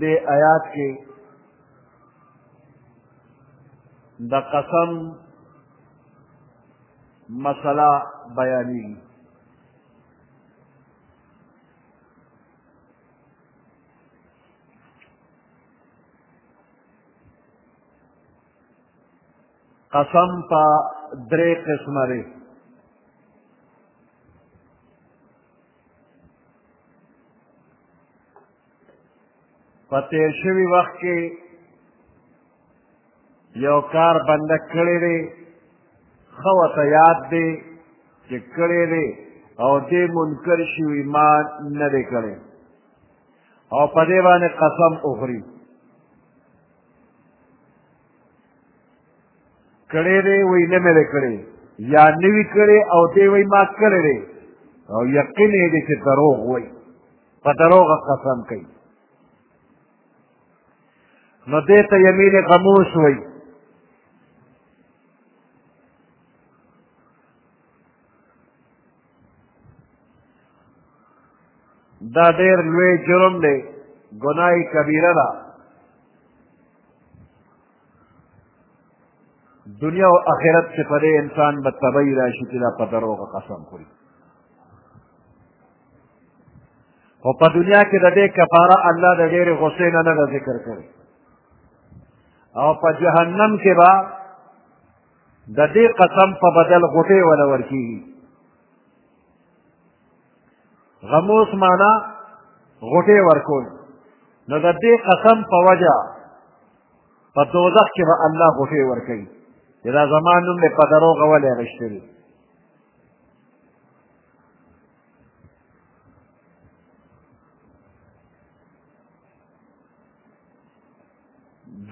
دې آیات کې د قسم مسله بیانېږي قسم په درې قسمه دی په تیر شوي وخت کې یو کار بنده کړی دی ښه ورته یاد دی چې کړی دی او دې منکر شي ایمان نه دی کړی او په دې باندې قسم وخوري کړی دی وایي نه مې دی کړی یا نوي کړی او دی وایي ما کړی دی او یقین یې دی چې دروغ وایي په دروغه قسم کوي نو دې ته یمین غموس وایي دا ډېر لوی جرم دی ګناه کبیره ده دنیا او آخرت کې په دې انسان به تبعی راشي چې دا په دروغه قسم خوري خو په دنیا کې د دې کفاره الله د ډېرې غصې نه نه ذکر کړي او په جهنم کې به د دې قسم په بدل غوټې ولا ورکیږي غموس معنا غوټې ورکول نو د دې قسم په وجه په دوزخ کې به الله غوټې ورکوي چې دا زما نوم مې په دروغه ولې اخېستلي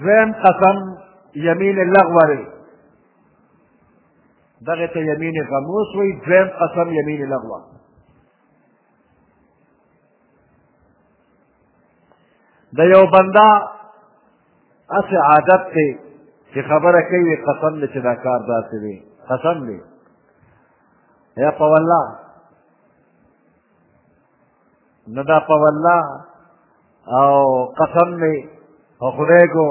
دویم قسم یمین لغوه دی دغه ته یمین غموس وایي دویم قسم یمین لغوه د یو بنده هسې عادت دی چې خبره کوي قسم دی چې دا کار داسې دی قسم دی یا په والله نه دا په والله او قسم دی او خدای کو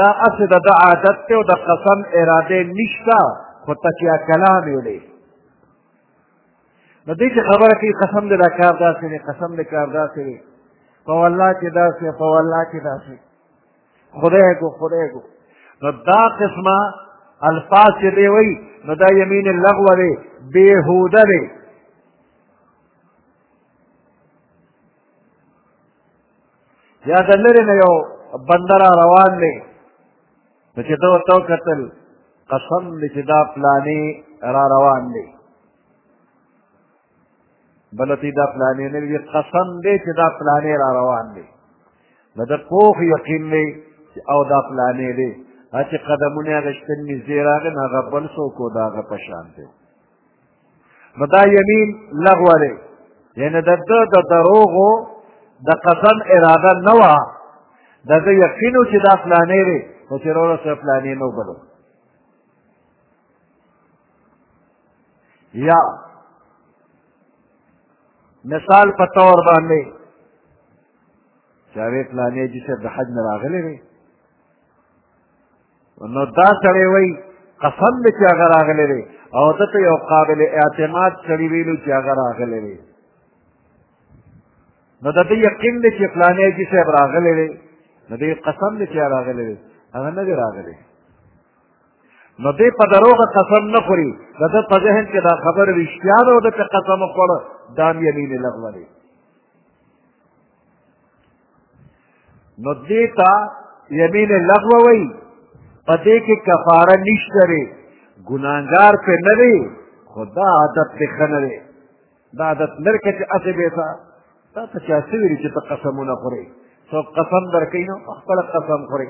دا هسې د ده عادت دی او د قسم اراده نشته خو تکیا کلام یې دی نو دې چې خبره کوي قسم دې دا کار داسې دی قسم دې کار داسې دی په والله چې داسې په والله چې داسې خدای کو خدای کو نو دا قسمه الفاظ چې دی وایي نو دا یمین لغوه دی بېهوده دی یا د لرې نه یو بنده را روان دی نو چې ده ورته وکتل قسم دی چې دا پلانې را روان دی بلتی دا پلانې نه وي قسم دی چې دا پلانې را روان دی نو د پوخ یقین دی او دا پلانې دی چې قدمونه هغه شتن نږدې راغی نو هغه بل څوک و د هغه په شان دی نو دا یمین لغوه دی یعنې د ده د دروغو د قسم اراده نه وه د ده یقین و چې دا فلانې دی خو چې وروره سره فلانې نه وبلو یا مثال په طور باندې چې هغې فلانې جي صاحب د حج نه راغلی دی نو دا سړی وایي قسم دی چې هغه راغلی دی او ده ته یو قابل اعتماد سړي ویلو چې هغه راغلی دی نو د دې یقین دی چې فلانی جي صاحب راغلی دی نو دې قسم دی چې راغلی دی هغه نه دی راغلی نو دې په دروغه قسم نه خوري د ده په ذهن کې دا خبره رښتیا ده او ده ته قسم وخوړه دا هم یمین لغوه دی نو دې ته یمین لغوه وایي په دې کې کفاره نشته دی ګناهګار پې نه دی خو دا عادت پې ښه نه دی دا عادت نه دی که چې هسې بې ته تا ته چا څه ویلي چې ته قسمونه خورې څوک قسم درکوي نو په خپله قسم خورې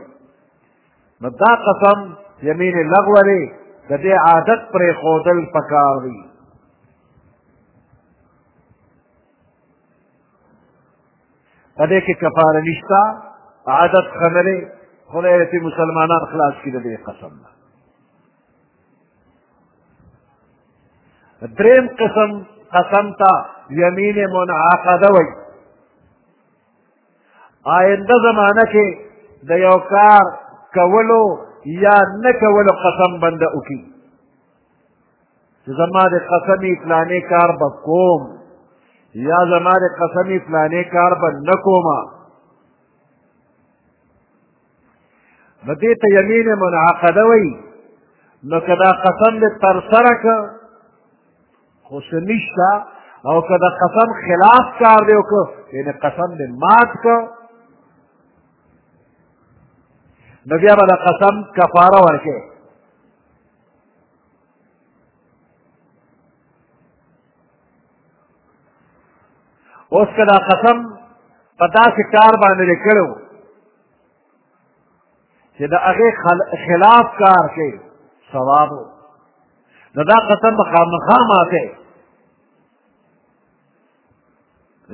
نو دا قسم یمین لغوه دی د دې عادت پرېښودل پکار دی په دې کې کفاره نشته عادت ښه نه دی خدای دې مسلمانان خلاص کړي د دې قسم نه دریم قسم قسم ته یمین منعقده وي آینده زمانه کې د یو کار کولو یا نه کولو قسم بنده وکړي چې زما د قسمي فلانې کار به کوم یا زما د قسمي فلانې کار به نه کوم نو دې ته یمین منعقده وایي نو که دا قسم دې ترسره کړ خو څه نشته او که د قسم خلاف کار دی وکړو یعنې قسم دې مات کړ نو بیا به د قسم کفاره ورکړې اوس که دا قسم په داسې کار باندې دی کړی و چې د هغې خلاف کار کوي ثواب و نو دا قسم به خامخا ماتی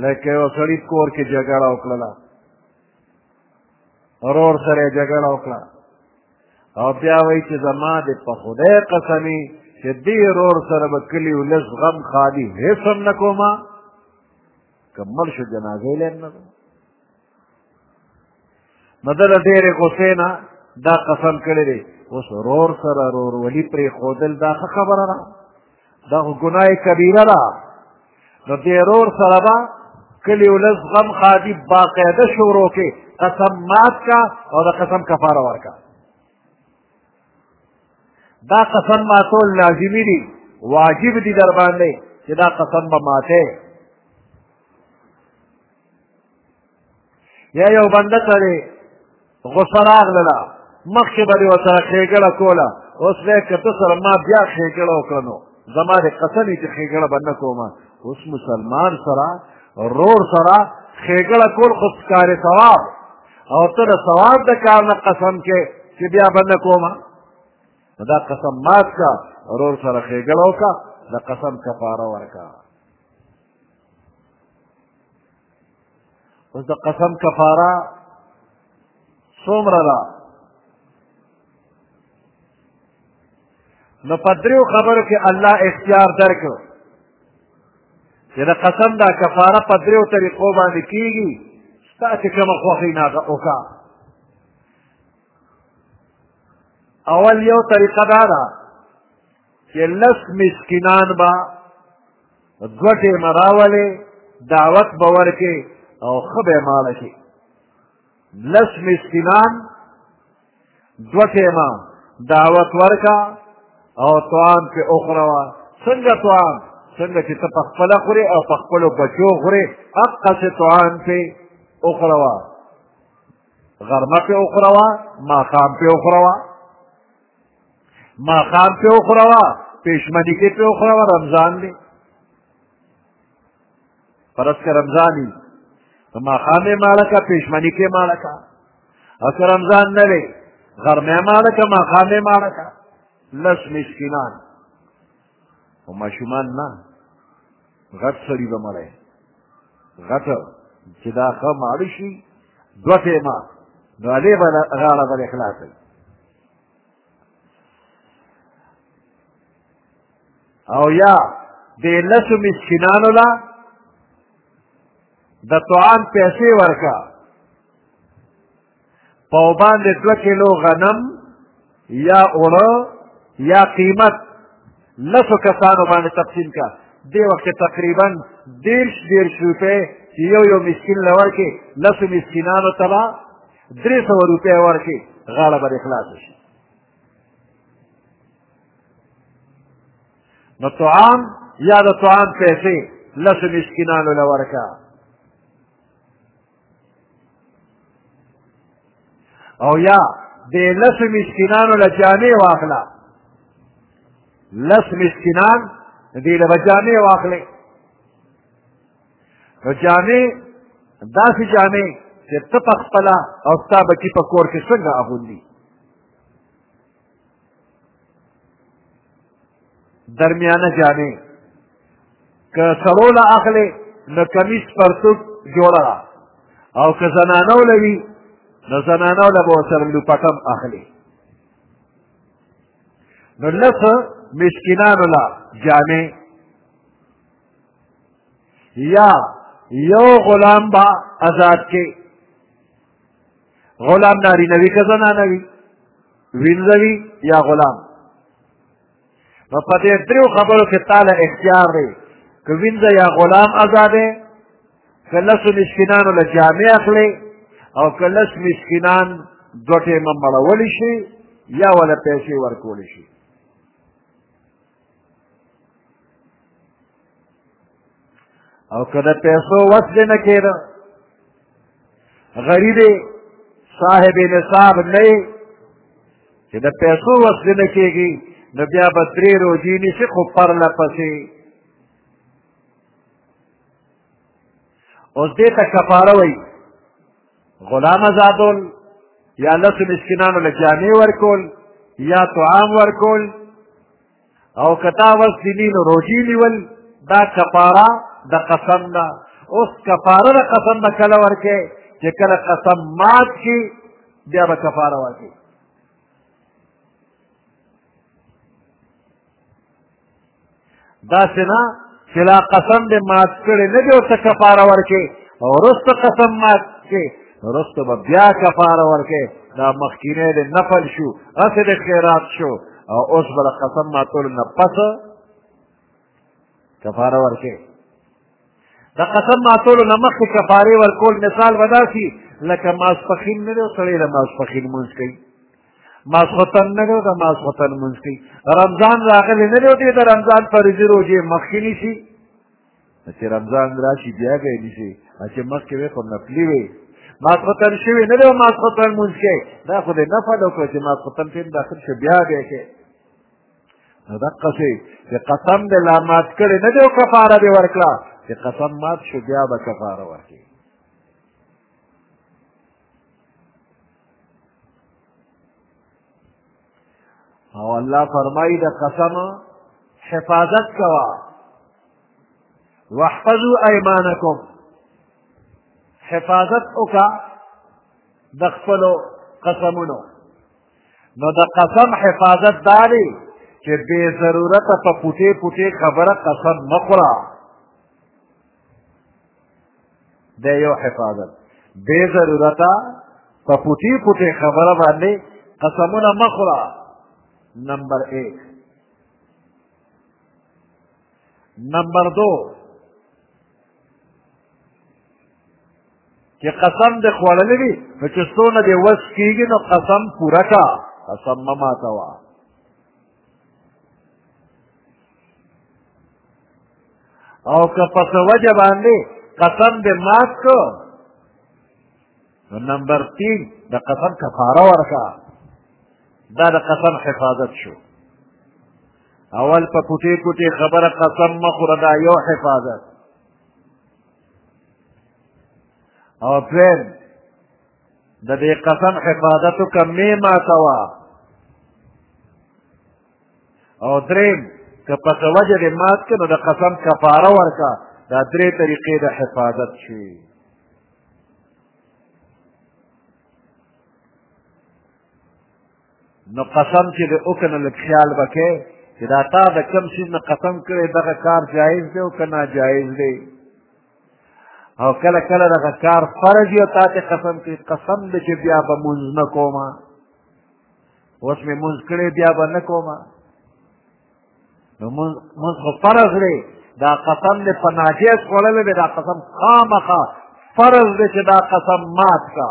لکه یو سړي کور کې جګړه وکړله ورور سره یې جګړه وکړه او بیا وایي چې زما د په خدای قسمي چې دې رور سره به کلي ولس غم خالي هېڅ هم نه کوم که مړ شو جنازه یې لیم نه کوم نو ده د ډېرې غوسې نه دا قسم کړی دی اوس رور سره رورولي پرېښودل دا ښه خبره ده دا خو ګناه کبیره ده نو دې رور سره به کلي ولس غم ښادي باقاعده شروع کې قسم مات کا او د قسم کفاره ورکا دا قسم ماتول لازمي دي واجب دي در باندې چې دا قسم به ماته یا یو بنده ته دی غوسه راغلله مخکې به دې ورسره ښېګړه کوله اوس به که ته سره ما بیا ښېګړه وکړه نو زما دې قسم وي چې ښېګړه به نه کوم اوس مسلمان سره رور سره ښېګړه کول خو کار ثواب او ته د ثواب د کار نه قسم کې چې بیا به نه کوم نو دا قسم مات کا رور سره ښېګړه وکړه د قسم کفاره ورکړه اوس د قسم کفاره څومره ده نو په دریو خبرو کې الله اختیار درکړو چې د قسم دا کفاره په دریو طریقو باندې کېږي ستا چې کومه خوښي نه هغه وکړه اول یو طریقه دا ده چې لس مسکینان به دوه ټیمه راولې دعوت به ورکې او ښه به یې ماله کړي لس مسکینان دوه ټیمه دعوت ورکه او طعام پې وخوروه څنګه طعام څنګه چې ته په خپله خورې او په خپلو بچو خورې هقسې طعام پې وخوروه غرمه پې وخوروه ماښام پې وخوروه ماښام پې وخوروه پېشمني کې پې وخوروه رمضان دی فرض که رمضان وي نو ماښام یې ماړه کړه پېشمني کې ماړه کړه او که رمضان نه دی غرمه یې ماړه کړه ماښام یې ماړه کړه لس مسکینان خو ماشومان نه غټ سړي به مړی غټ چې دا ښه ماړه شي دوه ټیمه نو هغې به غاړه به یې خلاصوي او یا د لسو مسکینانو لا د طعام پیسې ورکا په باندې دوه کیلو غنم یا اوړه یا قیمت لسو کسانو باندې تقسیم کا دې وخت تقریبا دیرش دیرش روپۍ چې یو یو مسکین له ورکې لسو مسکینانو ته به درې سوه روپۍ ورکړي غاړه به دې خلاصه شي نو طعام یا د طعام پیسې لسو مسکینانو له ورکه او یا د لسو مسکینانو له جامې واخله لس مسکینان دې له به جامې واخلې نو جامې داسې جامې چې ته په خپله او ستا بچي په کور کې څنګه اغوندي درمیانه جامې که سړو له اخلې نو کمیس پرتوک جوړه ده او که زنانو له وي نو زنانو له به ورسره لوپټم اخلي نو لس مسکینانو له جامې یا یو غلام با آزاد کې غلام ناری نوی که زنانه وي وینځوي یا غلام نو په دې درېو خبرو کې تاله اختیار دی که وینځه یا غلام آزاد دی که لسو مسکینانو له جامې اخلي او که لس مسکینان دوه ټیمه مړولی شي یا وله پیسې ورکولی شي او که د پیسو وس دې نه کېده غریب صاحب نصاب نه چې د پیسو وس دې نه کېږي نو بیا به درې روزي نیسي خو پرله پسې اوس دې ته کفاره وایي غلام ازادول یا لسو مسکینانو له جامې ورکول یا طعام ورکول او کتا وس دینینو روجی نیول دا کفاره د قسم ده اوس کفاره د قسم به کله ورکې چې کله قسم مات شي بیا به کفاره ورکې داسې نه چې لا قسم دې مات کړی نه دې ورته کفاره ورکړې او وروسته قسم مات کړې وروسته به بیا کفاره ورکړې دا مخکینی دې نفل شو هسې دې خیرات شو او اوس به د قسم ماتولو نه پس کفاره ورکړې د قسم ماتولو نه مخکې کفارې ورکول مثال به داسي لکه ماسپښین نه دی او سړی د ماسپښین لمونځ کوي ماسخوتن نه دی او د ماسخوتن لمونځ کوي رمضان راغلی نه دی او دی د رمضان فرضي روژې مخکې نیسي چې رمضان راشي بیا به یې نیسي چې مخکې وې خو نفلي وې ماسخوتن شوي نه دی او ماسخوتن لمونځ کوي دا خو دې نفل وکړو چې ماسخوتن ټیم داخل شو بیا به یې کوي نو دقسې چې قسم دې لا مات کړی نه دی او کفاره دې ورکړه چې قسم مات شو بیا به کفاره ورکړي او الله فرمایي د قسم حفاظت کوه واحفظوا ايمانكم حفاظت وکړه د خپلو قسمونو نو د قسم حفاظت دا دی چې بې ضرورته په پوټې پوټې خبره قسم مه خوره دا یو حفاظت بې ضرورته په پوټې پوټې خبره باندې قسمونه مه خوره نمبر ایک نمبر دو چې قسم دې خوړلې وي نو چې څونه دې وس کېږي نو قسم پوره کا قسم مه ماته وه او که په څه وجه باندې قسم دې مات کو نو نمبر تین د قسم کفاره ورکا دا د قسم حفاظت شو اول په کوټې کوټې خبره قسم مه خوره دا یو حفاظت او دویم د دې قسم حفاظت وکړه مې ماتوه او دریم که په څه وجه دې مات کړې نو د قسم کفاره ورکړه دا درې طریقې د حفاظت شي نو قسم چې د وکنه لږ خیال به کې چې دا تا د کم شي نه قسم کړی دغه کار جایز دی او که ناجایز دی او کله کله دغه کار فرض یو تا ته قسم کوي قسم دی چې بیا به مونځ نه کوم اوس مې مونځ کړی بیا به نه کوم نو مونځ خو فرض دی دا قسم دی په ناجیز خوړلی دی دا قسم خامخا فرض دی چې دا قسم مات کا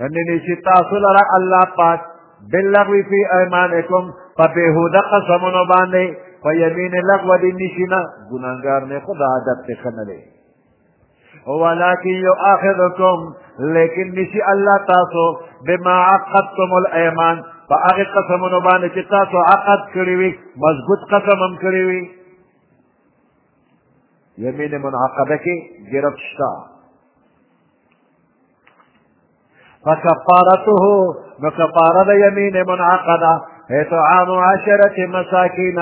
ننی چی تاسو لرا اللہ پاک باللغوی فی ایمانکم پا بیهوده قسمونو باندې په یمین لغو دی نشینا ګناهګار نه خدا عادت ته خنلې ولكن يؤاخذكم لیکن نشي الله تاسو بما عقدتم الايمان فاغه قسمونو باندې چې تاسو عقد کړی وي مضبوط قسم هم کړی وي یمین منعقده کې ګرفت شته فکفارته نو کفاره د یمین منعقده هي طعام عشرة مساکین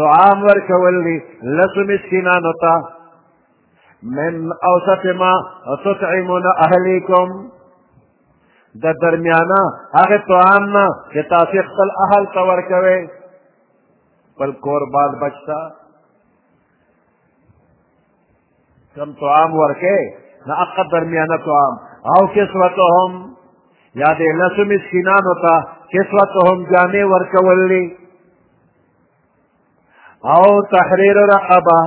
طعام ورکول دي لسو مسکینانو ته من اوسط ما تطعمون اهلیکم د درمیانه هغه طعام نه چې تاسو خپل اهل ته ورکوي خپل کور بال بچتا کم طعام ورکه نه اقا درمیانه طعام او کسوتهم یا دې لسو مسکینانو ته کسوتهم جامې ورکولې او تحریر رقبه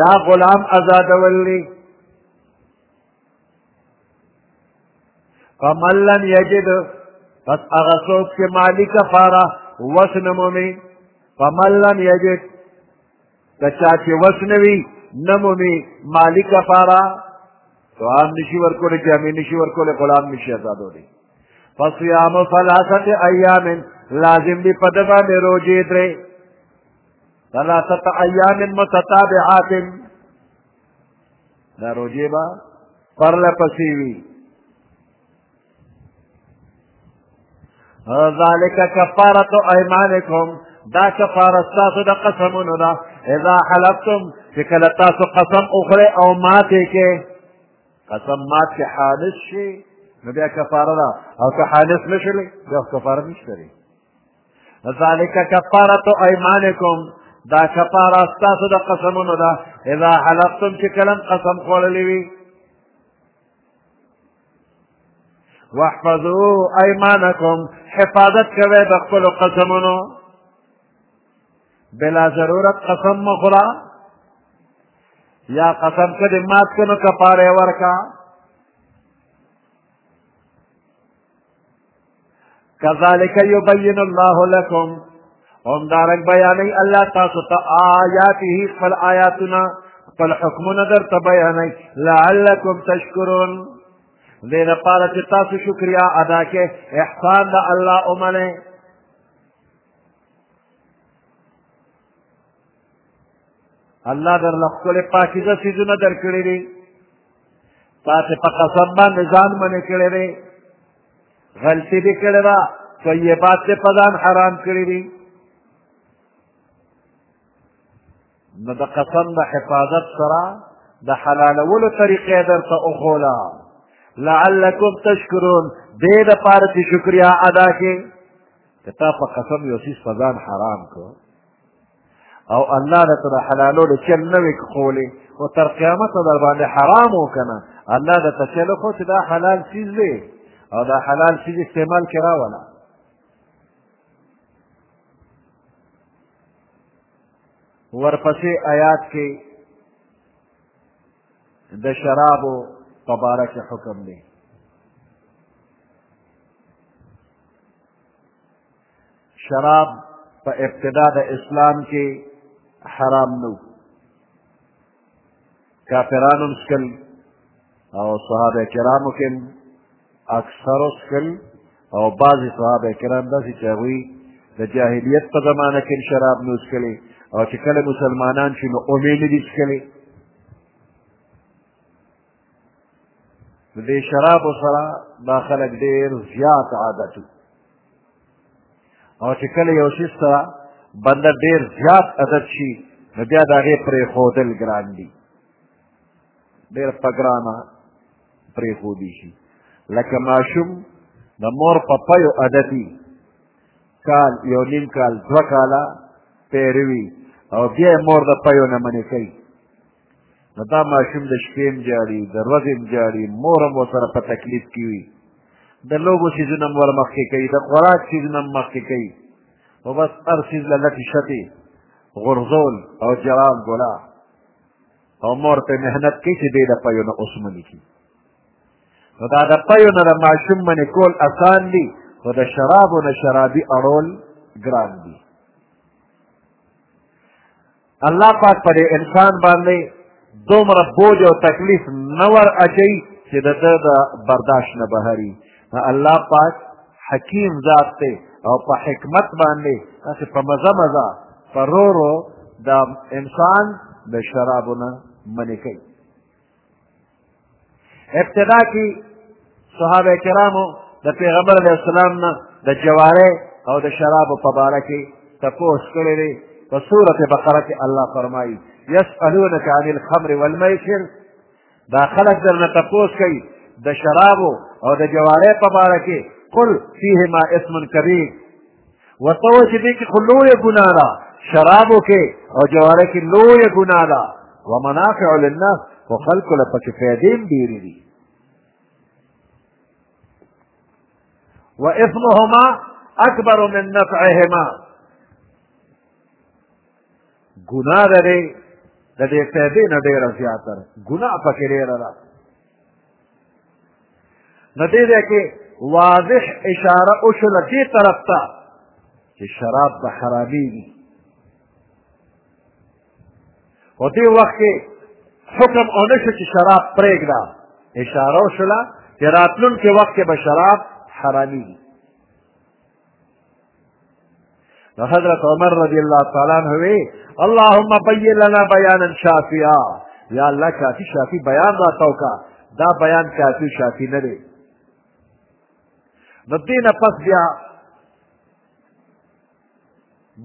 یا غلام آزادولې فمن لم یجد پس هغه څوک چې مالي کفاره وس نه مومي فمن لم یجد که چا چې وس نه وي نه مومي مالي کفاره طعام نشي ورکولی جامې نشي ورکولی غلام نشي ازادولی فصیام ثلاثه ایام لازم دی په ده باندې روژې درې ثلاثه ایام متتابعات دا روژې به پرله پسې وي ذالک کفارت ایمانکم دا کفاره ستاسو د قسمونو ده اذا حلفتم چې کله تاسو قسم وخورئ او ماتې کې قسم مات کې حالس شي نو بیا کفاره ده او که حالس نه شولې بیا کفاره نشته دی ذالک کفارت ایمانکم دا کفاره ستاسو د قسمونو ده اذا حلفتم چې کله قسم خوړلی وي واحفظو ايمانكم حفاظت کوي د خپل قسمونو بلا ضرورت قسم مخورا یا قسم کدی مات کنو کپاره ورکا کذالک یبین الله لکم هم دارک بیانی الله تاسو ته آیاته خپل آیاتنا خپل حکمونه درته بیانی لعلکم تشکرون دې لپاره چې تاسو شکریا ادا کې احسان د الله ومنئ الله در له ښکلې پاکیزه څیزونه در کړي دي تاسې په قسم باندې ځان منې کړی دی غلطي دې کړې ده طیبات دې په ځان حرام کړي دي نو د قسم د حفاظت سره د حلالولو طریقې درته وښوله لعلکم تشکرون دې دپاره چې شکریا ادا کړې که تا په قسم یو څیز په ځان حرام کړو او الله د ته د حلالو د چل نه وي کولی او تر قیامته در باندې حرام وکنه الله د ته چل خو چې دا حلال چیز دی او دا حلال چیز استعمال کې راوله ورپسې آیات کې د شرابو په باره کې حکم دی شراب په ابتدا د اسلام کې حرام نو کافرانو مسکل او صحابه کرامو کې اکثر مسکل او بعضی صحابه کرام داسې چې هغوی د جاهلیت په زمانه کې شراب نو څکلي او چې کله مسلمانان شي نو اومې نه دي څکلي د دې شرابو سره دا خلک ډېر زیات عادت او چې کله یو شي سره بنده ډېر زیات عادت شي نو بیا د هغې پرېښودل ګران دي ډېر په ګرانه پرېښودی شي لکه ماشوم د مور په پیو عادتي کال یو نیم کال دوه کاله پیروي او بیا یې مور د پیو نه منې کوي نو دا ماشوم د شپې هم جاړي د ورځې هم جاړي مور هم ورسره په تکلیف کې وي د لوبو څیزونه هم ور مخکې کوي د خوراک څیزونه هم مخکې کوي خو بس هر څیز له لټې شتې غورځول او جواب ګلا او مور ته محنت کوي چې دی د پیو نه اوسمني کړي نو دا د پیو نه د ماشوم منې کول اسان دي خو د شرابو نه شرابي اړول ګران دي الله پاک پر انسان باندې دومره بوج او تکلیف نه ور اچوي چې د ده د برداشت نه بهري الله پاک حکیم ذات دی او په حکمت باندې داسې په مزه مزه په رو رو د انسان د شرابو نه منې کوي ابتدا کې صحابه کرامو د پیغمبر علیه السلام نه د جوارې او د شرابو په باره کې تپوس کړی دی په سورت بقره کې الله فرمایي یسألونک عن الخمر والمیسر دا خلک درنه تپوس کوي د شرابو او د جوارې په باره کې قل فیهما اسم کبیر ورته وایي چې دې کې خو لویه ګناه ده شرابو کې او جواره کې لویه ګناه ده ومنافع للناس خو خلکو له پکې فایدې هم ډېرې دي واثمهما اکبر من نفعهما ګناه لري د دې فایدې نه ډېره زیاته ده ګناه پکې ډېره ده نو دې ځای کې واضح اشاره وشوله دې طرف ته چې شراب به حرامېږي په دې وخت کې حکم ونه شو چې شراب پرېږده اشاره وشوله چې راتلونکي وخت کې به شراب حرامېږي نو حضرت عمر رضی الله تعالی عنہ وی اللهم بین لنا بیانا شافیا یا الله کافی شافی بیان راتاو کا دا بیان کافی شافی نه دی نو دینه پس بیا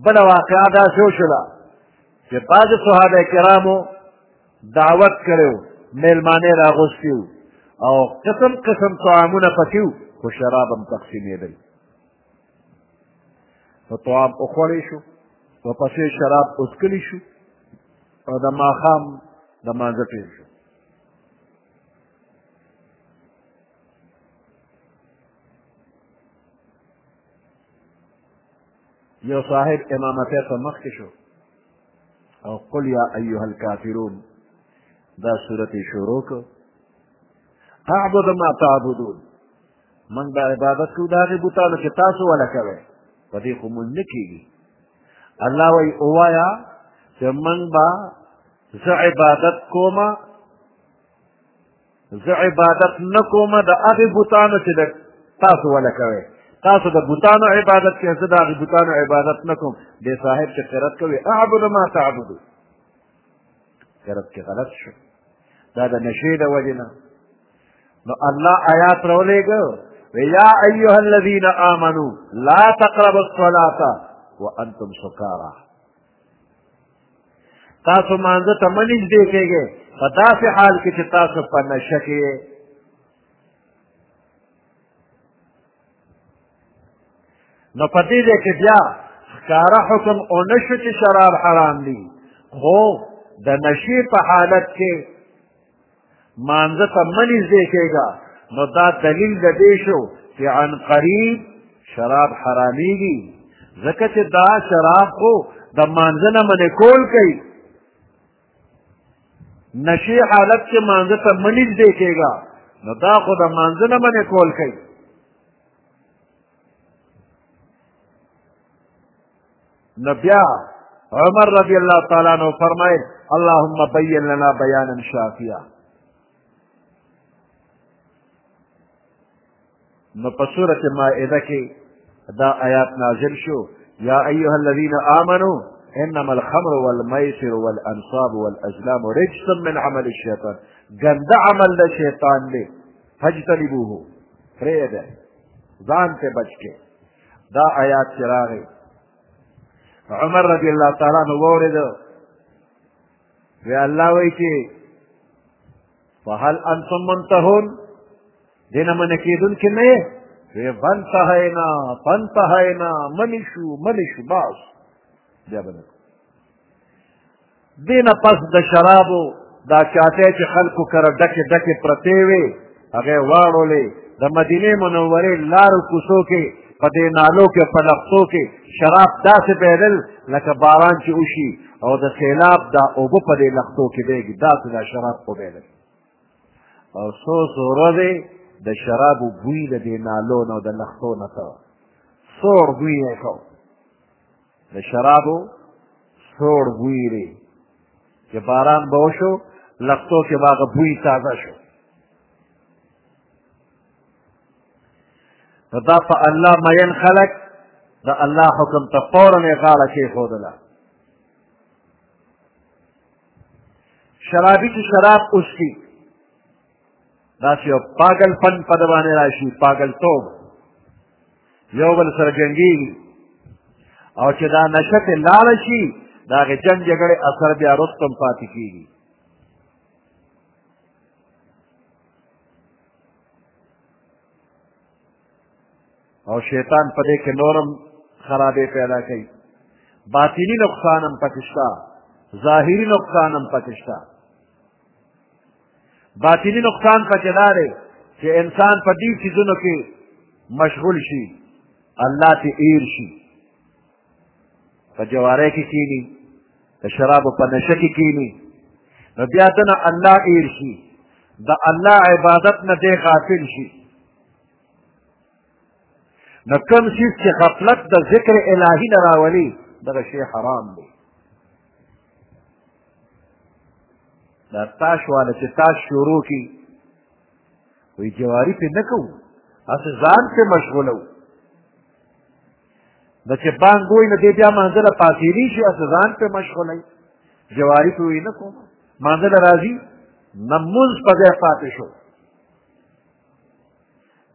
بله واقعه داسې وشوله چې بعضې صحابه کرامو دعوت کړی و میلمانه یې راغوستي وو او قسم قسم طعامونه پکې وو خو شراب هم تقسیمېدل نو طعام وخوړی شو ورپسې شراب وڅکلی شو او د ماښام د مانځه پېل شو یو صاحب امامته ته مخکې شو او قل یا ایها الکافرون دا صورت شروع کو اعبد ما تعبدون من به عبادت کو دا غي بوتانو چې تاسو ولا کوي په دې خو مونږ نه کیږي الله وی اوایا چې من به زه عبادت کومه زه عبادت نه کوم د هغې بوتانو چې د تاسو وله کوئ تاسو د بوتانو عبادت کوئ زه د هغې بوتانو عبادت نه کوم دې صاحب چې قرت کوي اعبد ما تعبدو قرت کې غلط شو دا د نشې د وجې نه نو الله آیات راولېږه یا ایها الذین آمنو لا تقربوا الصلاة وانتم سکارا تاسو مانځه ته مه نږدې کېږئ په داسې حال کې چې تاسو په نشه کې یې نو په دې ځای کې بیا ښکاره حکم ونه شو چې شراب حرام دي خو د نشې په حالت کې مانځه ته مه نږدې کېږه نو دا دلیل د دې شو چې عن قریب شراب حرامېږي ځکه چې دا شراب خو د مانځه نه منې کول کوي نشي حالت کې مانځه ته مه نږدې کېږه نو دا خو د مانځه نه منې کول کوي نو بیا عمر رضی الله تعالی عنہ فرمایل اللهم بین لنا بیانا شافیا نو په سورة مائده کې دا آیات نازل شو یا ایها الذین آمنو انما الخمر والمیسر والانصاب والازلام رجس من عمل الشیطان گنده عمل د شیطان دی فاجتنبوه پرېږده ځان ته بچ کې دا آیات چې راغی عمر رضی الله تعالی عنه واورېده وی الله وایي چې فهل انتم منتهون دې نه منع کېدونکي نه یې وی فانتهینا فانتهینا منې شو منې شو باس بیا به نه دې نه پس د شرابو دا چاټې چې خلکو کره ډکې ډکې پرتې وې هغې واړولې د مدینې منورې لارو کوڅو کې په دې نالو کې په لښتو کې شراب داسې بهېدل لکه باران چې وشي او د سیلاب دا اوبه په دې لښتو کې بهېږي داسې دا شراب وبهېدل او څو څو ورځې د شرابو بوی د دې نالو نه او د لښتو نه څه سوړ بوی یې کو د شرابو سوړ بوی دی چې باران به وشو لختو کې به هغه بوی تازه شو نو دا په الله مین خلک د الله حکم ته فورا یې غاړه کېښودله شرابي چې شراب اوسي داسې یو پاګل فن په ده باندې راشي پاګلتوب یو بل سره جنګېږي او چې دا نشه ترې لاړه شي د هغې جنګ جګړې اثر بیا وروسته هم پاتې کېږي او شیطان په دې کې نورم خرابې پیدا کوي باطني نقصان هم پکې شته ظاهري نقصان هم پکې شته باطني نقصان پکې دا دی چې انسان په دې څیزونو کې مشغول شي الله ته ایر شي په جواره کې کینی د شرابو په نشه کې کینی نو بیا دنه الله ایر شي د الله عبادت نه دی غافل شي نو کوم څیز چې غفلت د ذکر الهي نه راولي دغه شی حرام دی دا تاش والا چې تاش شروع کی وی جواری پې نه کوو هسې ځان پې مشغوله وو د چې بانګ وایي نو دی بیا منځه له پاڅېدی شي هسې ځان پې مشغوله وي جواری پې وی نه کوم منځه له راځي نه مونځ په ځای پاتې شو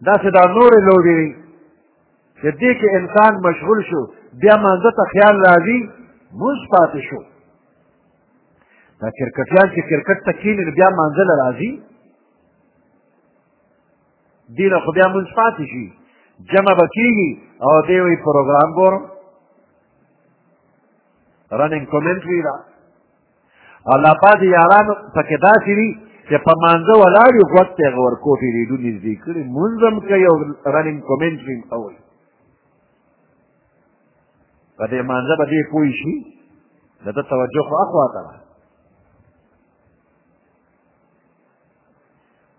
داسې دا نورې لوبې وي چې دې کې انسان مشغول شو بیا مانځه ته خیال راځي موږ پاتې شو دا کرکټیان چې کرکټ ته کښېني نو بیا مانځه له راځي دې له خو بیا موږ پاتې شي جمع به کېږي او دې وایي پروګرام ګورم رننګ کومنټري ده او لا بعضې یاران پکې داسې وي چې په مانځه ولاړ وي غوږ ته یې غور کوټې ریډو نږدې کړي مونځ هم کوي او رننګ کومنټري هم اوري په دې مانځه به دې پوه شي د ده توجه خو اخوا ته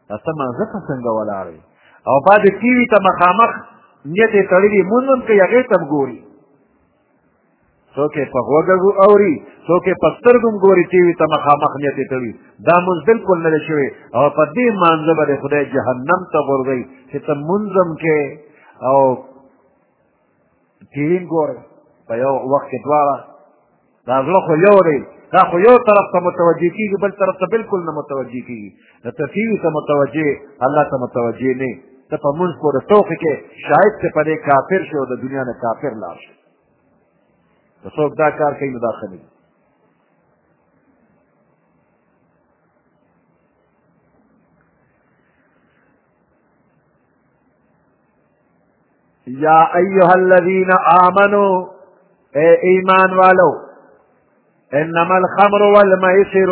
ده ته مانځه ته څنګه ولاړ وي او بعد ټي وي ته مخامخ نیت یې تړلي مونځ هم کوي هغې ته هم ګوري څوک یې په غوږو اوري څوک یې په سترګو هم ګوري ټي وي ته مخامخ نیت یې کوي دا مونځ بلکل نه دی شوی او په دې مانځه به د خدای جهنم ته غورځوي چې ته مونځ هم کې او ټي وي هم ګورې په یو وخت کې دواړه دا زړه خو یو دی دا خو یو طرف ته متوجه کېږي بل طرف ته بلکل نه متوجه کېږي د تفیوی ته متوجه الله ته متوجه نه ته په مونږ پورې څوک کې شاید چې په دې کافر شي او د دنیا نه کافر لاړ شي که څوک دا کار کوي نو دا ښه نه یا ایها الذین آمنو اے ایمان والو انما الخمر والمیسر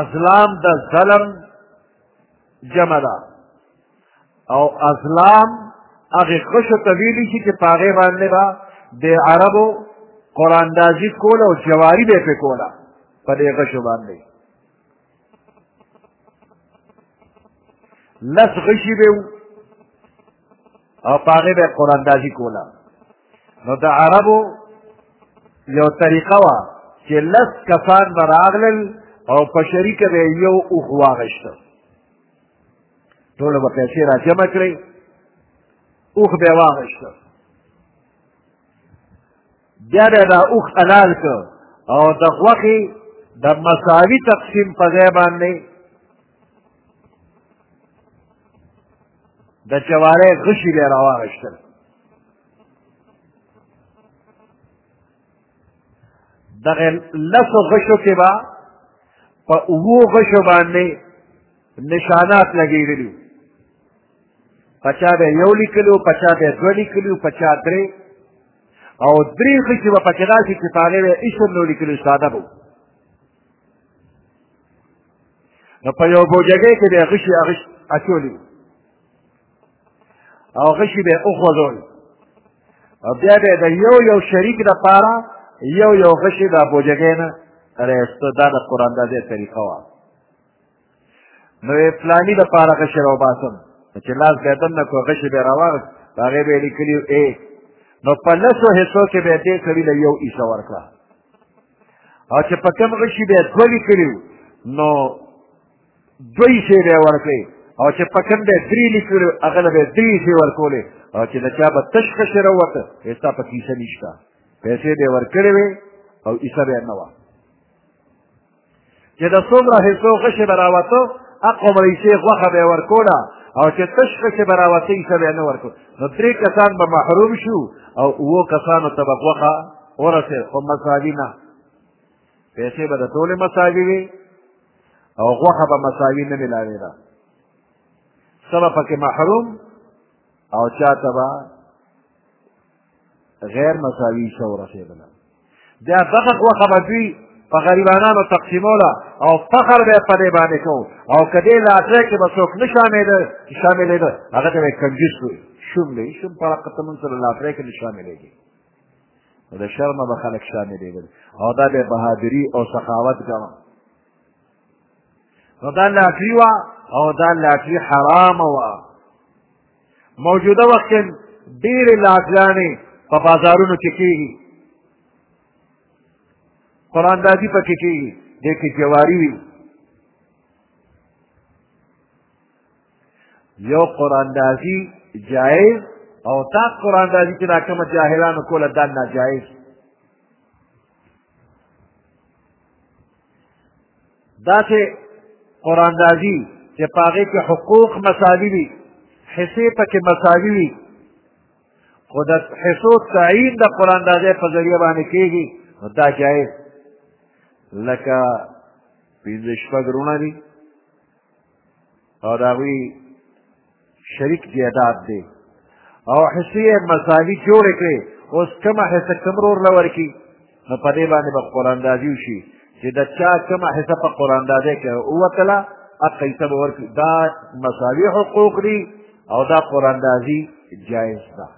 ازلام د ظلم جمع ده او ازلام هغه خشو ته ویلی شي چې په هغې باندې به د عربو قراندازي کوله او جواري به یې پرې کوله په دې غشو باندې لس غشي به او په هغې به یې قراندازي کوله نو د عربو یو طریقه وه چې لس کسان به راغلل او په شریکه به یې یو اوښ واغېشته ټولو به پیسې را جمع کړې اوښ به یې واغېشته بیا به یې دا اوښ حلال کړ او د غوښې د مساوي تقسیم په ځای باندې د جوارۍ غشي به یې راواغېستل دغه لسو غشو کې به په اوو غشو باندې نشانات لګېدلي وو په چا به یو لیکلي وو په چا به دوه لیکلي وو په چا درې او درې غشي به پکې داسې چې په هغې به اسم نه لیکلي ساده به نو په یو بوجګۍ کې به یې غشي هغه اچولي او غشي به یې وخوځول او بیا به یې د یو یو شریک دپاره یو یو غشي د بوجګۍ نه راایسته دا د قراندازۍ طریقه وه نو یې فلاني دپاره غشي راوباسم چې لاس به یې دننه کړو غشي به یې راواغست په هغې به یې لیکلي ای نو په لسو حصو کې به یې دې سړي له یو حصه ورکړه او چې په کوم غشي به دوه لیکلي نو دوی شی به ورکړي او چې په کوم به درې لیکلي هغه له به درې شی ورکولې او چې د چا به تش غشی راووته یې ستا په کیسه نشته پیسې به یې ورکړې وې او عیسه به یې نه وه چې د څومره حصو غشې به راوتو هغومره حصې غوښه به یې ورکوله او چې تش غشې به راوتې حصه به یې نه ورکول نو درې کسان به محروم شو او اوو کسانو ته به غوښه ورسېد خو مساوي نه پیسې به د ټولې مساوي وي او غوښه به مساوي نه ملاوېده څه به پکې محروم او چا ته به غیر مساوي شه ورسېدله بیا دغه غوښه به دوی په غریبانانو تقسیموله او فخر به په دې باندې کوو او که دې لاټرۍ کې به څوک نه شاملېده شاملېده هغه ته به یې کنجوس وي شوم دی شوم په حقه ته مونږ سره لاټرۍ کې نه شاملېږي نو د شرمه به خلک شاملېدل او دا به بهادري او سخاوت ګڼه نو دا لاټري وه او دا لاټري حرامه وه موجوده وخت کې ډېرې لاګانې په بازارونو کې کېږي قراندازي پکې کېږي دې کې جواري وي یو قراندازي جایز او تا قراندازي چې دا کومه جاهلانو کوله دا ناجایز دا چې قرآن راځي چې په هغې کې حقوق مساوي وي حصې پکې مساوي وي خو د حصو تعین د قرآن راځی په ذریعه باندې کېږي نو دا جایز لکه پنځه شپږ رونه دي او د هغوی شریک جیداد دی او حصې یې مساوي جوړې کړې اوس کومه حصه کوم ورور له ورکړي نو په دې باندې به قراندازي وشي چې د چا کومه حصه په قراندازۍ کې ووتله هغه حصه به ورکړي دا مساوي حقوق دي او دا قراندازي جایز ده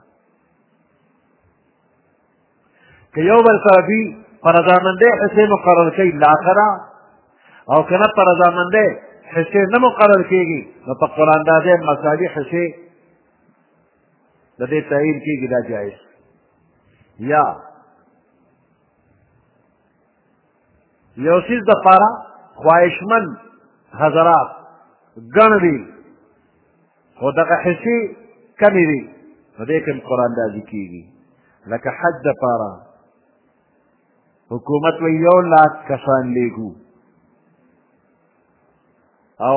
که یو بل سره دوی په رضامندۍ حصې مقرر کوي لا ښه ده او که نه په رضامندۍ حصې نه مقرر کېږي نو په قراندازۍ مساوي حصې د دې تعین کېږي دا جایز یا یو څیز د پاره خواهشمن حضرات ګڼ دي خو دغه حصې کمې دي په دې کې هم قرآن راضي کېږي لکه حج د پاره حکومت وایي یو لاک کسان لېږو او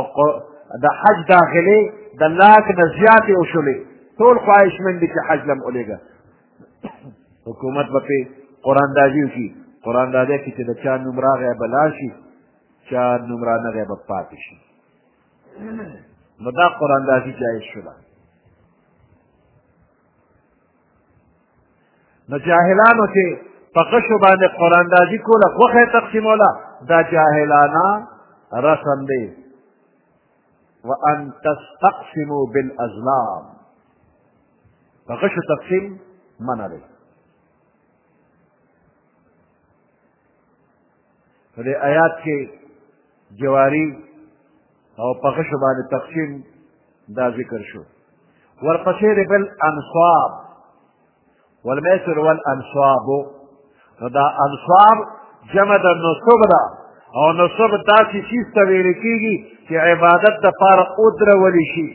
د حج داخلي د لاک نه زیاتې وشولې ټول خواهشمند دي چې حج لم ولېږه حکومت به پرې قراندازي وکړي قراندازۍ کې چې د چا نوم راغی به لاړ شي چا نوم رانغی به پاتې شي نو دا قراندازي جایز شوله نو جاهلانو چې په غشو باندې قراندازي کوله غوښه یې تقسیموله دا جاهلانه رسم دی وان تستقسموا بالازلام په غشو تقسیم منع دی په دې آیات کې جواری او په غشو باندې تقسیم دا ذکر شو ورپسې دی بل انصاب والمیسر والانصاب نو دا انصاب جمع د نصب ده او نصب داسې چیز ته ویل کېږي چې عبادت دپاره ودرول شي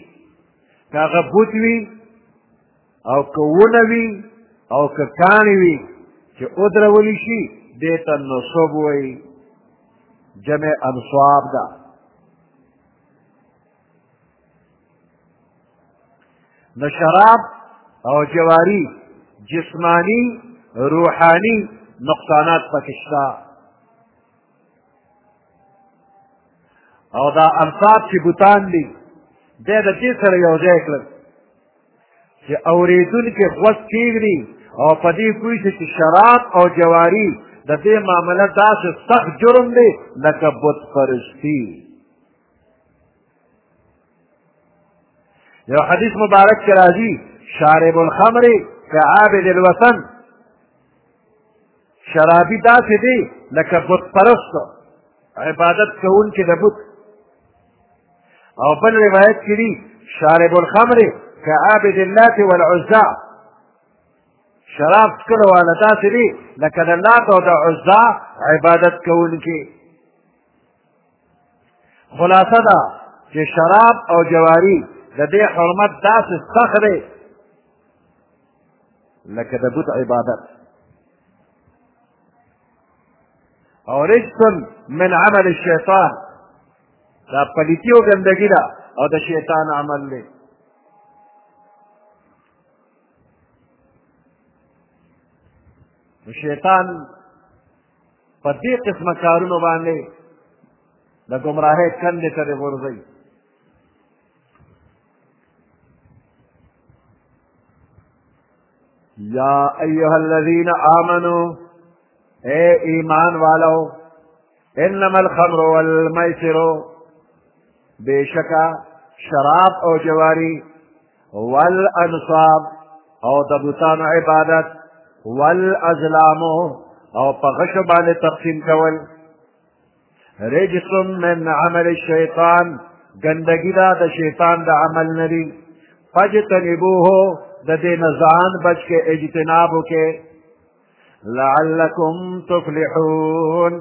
که هغه بت وي او که ونه وي او که کاڼې وي چې ودرول شي دې ته نصب وایي جمع انصاب ده نو شراب او جواری جسمانی روحانی نقصانات پکې شته او دا انصاب چې بوتان دي دی د دې سره یو ځای کړل چې اورېدونکي غوږ کېږدي او په دې پوه شي چې شراب او جواري د دې معامله داسې سخت جرم دی لکه بت پرستی یو حدیث مبارک کې راځي شارب الخمر كعابد الوثن شرابي داسې دی لکه بت پرست عبادت کوونکي د بت او بل روایت کې دي شارب الخمر كعابد اللات والعزى شراب څکلو والا داسې دی لکه د لات او د عزا عبادت کوونکي خلاصه دا چې شراب او جواری د دې حرمت داسې سخت دی لکه د بت عبادت او رجس من عمل الشیطان دا پلیتی او ګندګی ده او د شیطان عمل دی شیطان په دې قسمه کارونو باندې د ګمراهۍ کندې ته دې غورځوي یا ایها الذین آمنو اے ایمان والو انما الخمر والمیسر بېشکه شراب او جواری والانصاب او د بوتانو عبادت والازلام او په غشو باندې تقسیم کول رجس من عمل الشیطان ګندګي دا د شیطان د عمل نه دي فاجتنبوه د دې نه ځان بچ کې اجتناب وکړئ لعلکم تفلحون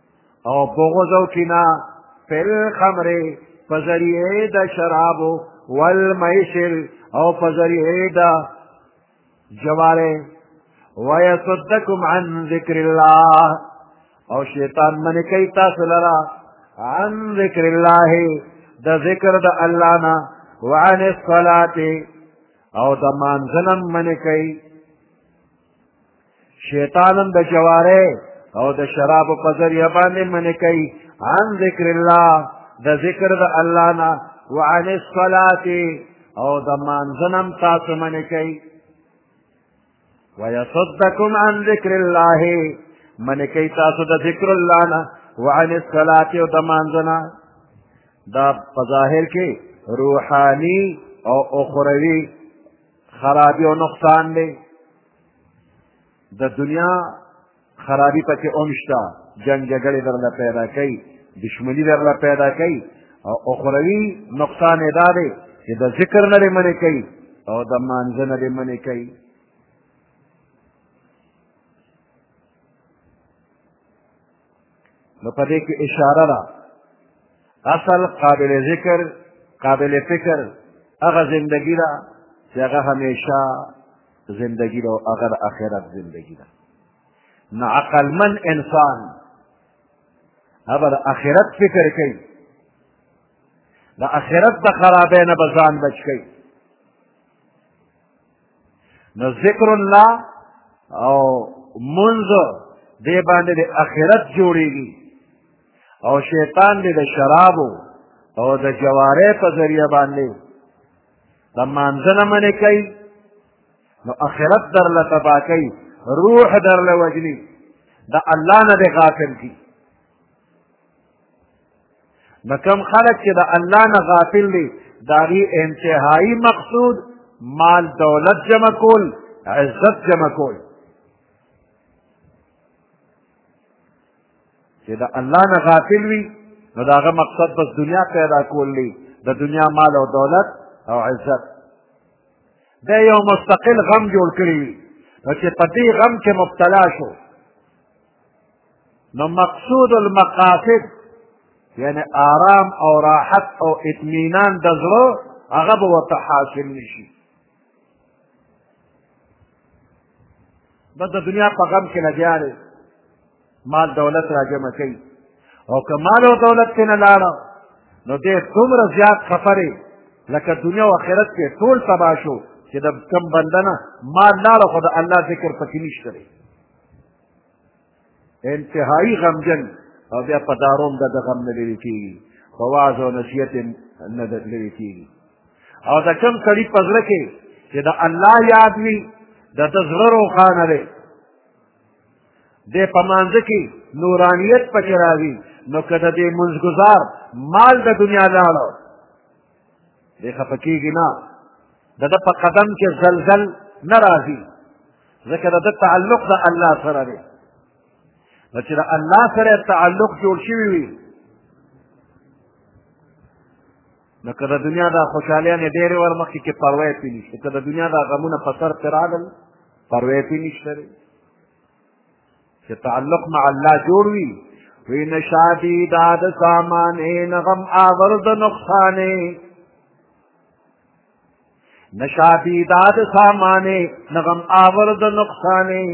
او بغض او کینه فی الخمر په ذریعې د شرابو والمیسر او په ذریعې د جوارې ویصدکم عن ذکر الله او شیطان منې کوي تاسو لره عن ذکر الله د ذکر د الله نه وعن الصلاة او د مانځنم منې کوي شیطان هم د جواره او د شراب په ذریعه باندې منې کوي عن ذکر الله د ذکر د الله نه وعن الصلاة او د مانځنم تاسو منې کوي ويصدكم عن ذکر الله منې کوي تاسو د ذکر الله نه وعن الصلاة او د مانځنه دا په ظاهر کې روحاني او اخروي خرابی او نقصان دی د دنیا خرابی پکې هم شته جنګ جګړې درله پیدا کوي دشمني درله پیدا کوي او اخروي نقصان یې دا دی چې د ذکر نه دې منې کوي او د مانځه نه دې منې کوي نو په دې کې اشاره ده اصل قابل ذکر قابل فکر هغه زندگی ده چې هغه همیشه زندگی ده او هغه د آخرت زندگی ده نو عقلمن انسان هغه د آخرت فکر کوي د آخرت د خرابۍ نه به ځان بچ کوي نو ذکر الله او منځ دې باندې د اخرت جوړیږي او شیطان دې د شرابو او د جوارې په ذریعه باندې د مانځنه منې کوي نو اخرت در له تبا کوي روح در له وجني د الله نه دې غافل کړي نو کوم خلک چې د الله نه غافل دي د هغې انتهایي مقصود مال دولت جمع کول عزت جمع کول چې د الله نه غافل وي نو د هغه مقصد بس دنیا پیدا کول دی د دنیا مال او دولت او عزت دا یو مستقل غم جوړ کړی وي نو چې په دې غم کې مبتلا شو نو مقصود المقاصد یعنی آرام او راحت او اطمینان د زړه هغه به ورته حاصل نشي بس د دنیا په غم کې لګیا دی مال دولت را جمع کوي او که مال او دولت کې نه لاړه نو دې څومره زیات خفرې لکه دنیا او آخرت کې ټول تباه شو چې د کم بنده نه مال لاړه خو د الله ذکر پکې نشته دی انتهایی غمجن او بیا په داروم د ده غم نه لرې کېږي په واز او نصیحت یې نه لرې کېږي او د کوم سړي په زړه کې چې د الله یاد وي د ده زړه روښانه دی دی په مانځه کې نورانیت پکې راوي نو که د دې منځګزار مال د دنیا لاړو دی خفه کېږي نه د ده په قدم کې زلزل نه راځي ځکه د ده تعلق د الله سره دی نو چې د الله سره تعلق جوړ شوی وي نو که د دنیا دا خوشحالیانې ډېرې ور مخکې کې پروا یې پرې نشته که د دنیا دا غمونه په سر پرې راغلل پروا یې پرې نشته چې تعلق مع الله جوړ وي وی نشادی دا د سامانې نغم آور د نقصانې نشادی دا د سامانې نغم آور د نقصانې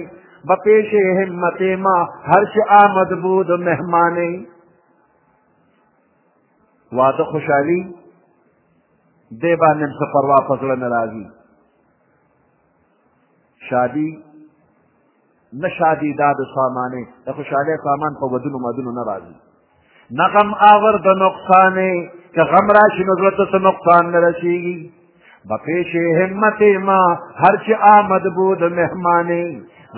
بپیش همت ما هر شي آمد بود مهمانې واده خوشحالي دی باندې څه پروا په زړه نه راځي شادي نه شادي دا د سامانې د خوشحالۍ سامان په ودونو مدونو نه راځي نه غم آور د نقصانې که غم راشي نو زړه ته څه نقصان نه رسېږي بپیش همت ما هر چې آمد بود مهمانې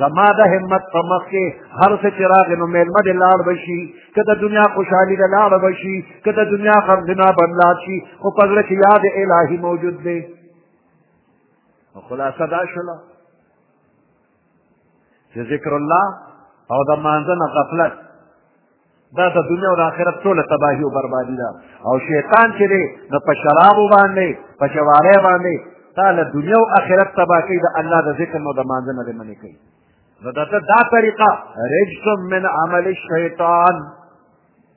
زما د همت په مخ کې هر څه چې راغی نو میلمه دې لاړ به شي که د دنیا خوشحالي دې لاړه به شي که د دنیا غمجنا به لاړ شي خو په زړه کې یاد الهي موجود دی نو خلاصه دا شوله چې ذکر الله او د مانځه نه غفلت دا د دنیا او د آخرت ټوله تباهي او بربادي ده او شیطان چې دی نو په شرابو باندې په شوارې باندې تا له دنیا او آخرت تباه کوي د الله د ذکر نو د مانځه نه دې منې کوي نو دا دا طریقه رجس من عمل الشیطان